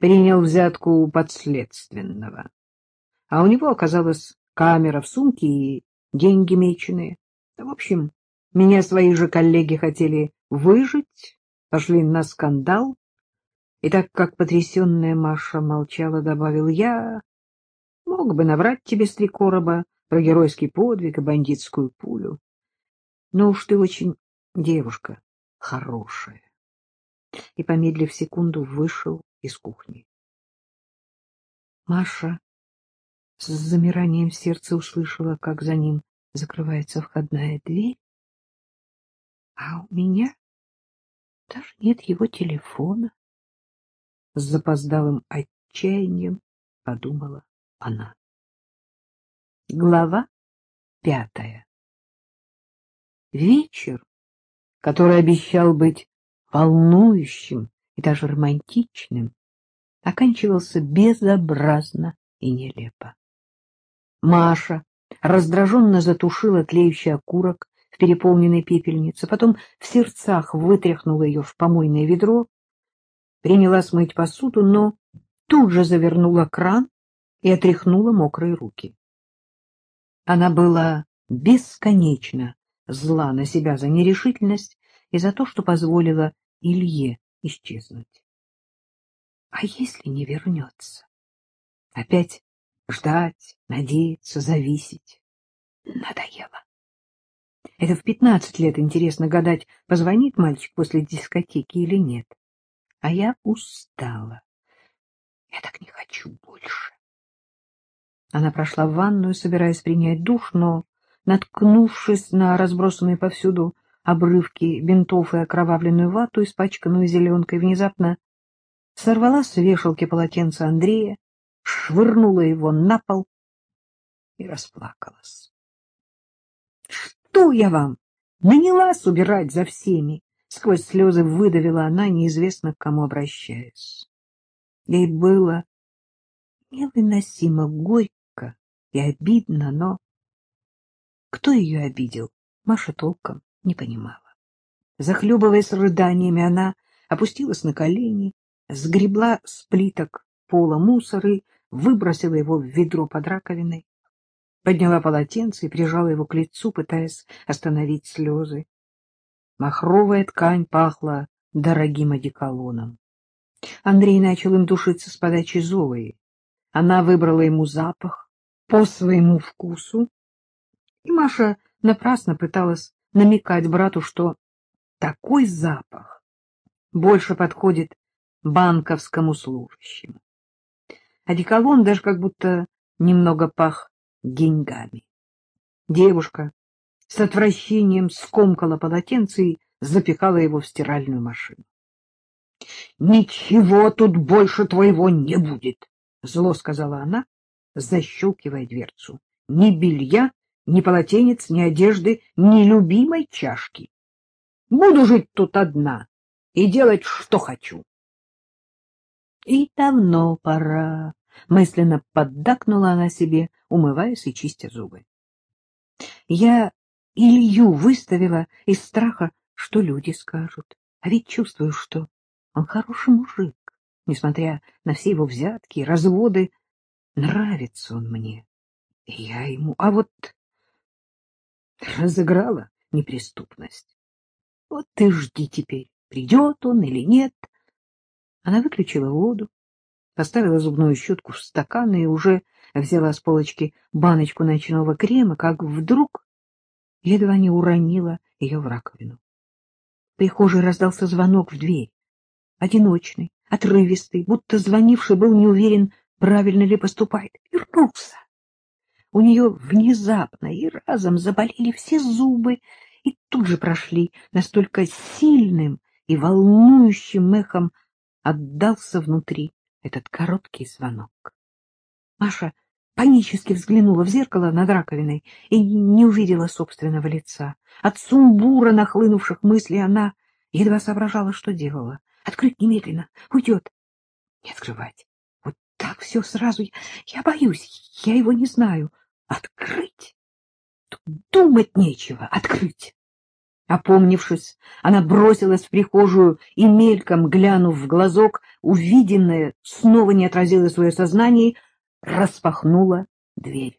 принял взятку у подследственного. А у него оказалась камера в сумке и деньги меченые. В общем, меня свои же коллеги хотели выжить, пошли на скандал. И так как потрясенная Маша молчала, добавил я, мог бы наврать тебе с три короба про геройский подвиг и бандитскую пулю. Но уж ты очень девушка хорошая. И, помедлив секунду, вышел из кухни. Маша с замиранием сердца услышала, как за ним закрывается входная дверь, а у меня даже нет его телефона. С запоздалым отчаянием подумала она. Глава пятая Вечер, который обещал быть волнующим и даже романтичным, оканчивался безобразно и нелепо. Маша раздраженно затушила тлеющий окурок в переполненной пепельнице, потом в сердцах вытряхнула ее в помойное ведро, приняла смыть посуду, но тут же завернула кран и отряхнула мокрые руки. Она была бесконечно зла на себя за нерешительность и за то, что позволила Илье исчезнуть. А если не вернется? Опять ждать, надеяться, зависеть. Надоело. Это в пятнадцать лет интересно гадать, позвонит мальчик после дискотеки или нет. А я устала. Я так не хочу больше. Она прошла в ванную, собираясь принять душ, но, наткнувшись на разбросанные повсюду обрывки бинтов и окровавленную вату, испачканную зеленкой, внезапно сорвала с вешалки полотенце Андрея, швырнула его на пол и расплакалась. — Что я вам? Нанялась убирать за всеми! — сквозь слезы выдавила она, неизвестно к кому обращаясь. Ей было невыносимо горько и обидно, но... Кто ее обидел, Маша толком не понимала. Захлебываясь рыданиями, она опустилась на колени, сгребла с плиток пола мусор и выбросила его в ведро под раковиной, подняла полотенце и прижала его к лицу, пытаясь остановить слезы. Махровая ткань пахла дорогим одеколоном. Андрей начал им душиться с подачи Зои. Она выбрала ему запах по своему вкусу, и Маша напрасно пыталась намекать брату, что такой запах больше подходит банковскому служащему. Одеколон даже как будто немного пах деньгами. Девушка с отвращением скомкала полотенце и запихала его в стиральную машину. — Ничего тут больше твоего не будет, — зло сказала она, защелкивая дверцу. — Ни белья, ни полотенец, ни одежды, ни любимой чашки. Буду жить тут одна и делать, что хочу. И давно пора, — мысленно поддакнула она себе, умываясь и чистя зубы. Я Илью выставила из страха, что люди скажут, а ведь чувствую, что он хороший мужик, несмотря на все его взятки и разводы. Нравится он мне, и я ему. А вот разыграла неприступность. Вот ты жди теперь, придет он или нет. Она выключила воду, поставила зубную щетку в стакан и уже взяла с полочки баночку ночного крема, как вдруг едва не уронила ее в раковину. В прихожей раздался звонок в дверь. Одиночный, отрывистый, будто звонивший был не уверен, правильно ли поступает. Вернулся. У нее внезапно и разом заболели все зубы и тут же прошли настолько сильным и волнующим эхом отдался внутри этот короткий звонок. Маша панически взглянула в зеркало над раковиной и не увидела собственного лица. От сумбура нахлынувших мыслей она едва соображала, что делала. Открыть немедленно, уйдет. Не открывать. Вот так все сразу. Я боюсь, я его не знаю. Открыть? Думать нечего. Открыть. Опомнившись, она бросилась в прихожую и, мельком глянув в глазок, увиденное снова не отразило свое сознание, распахнула дверь.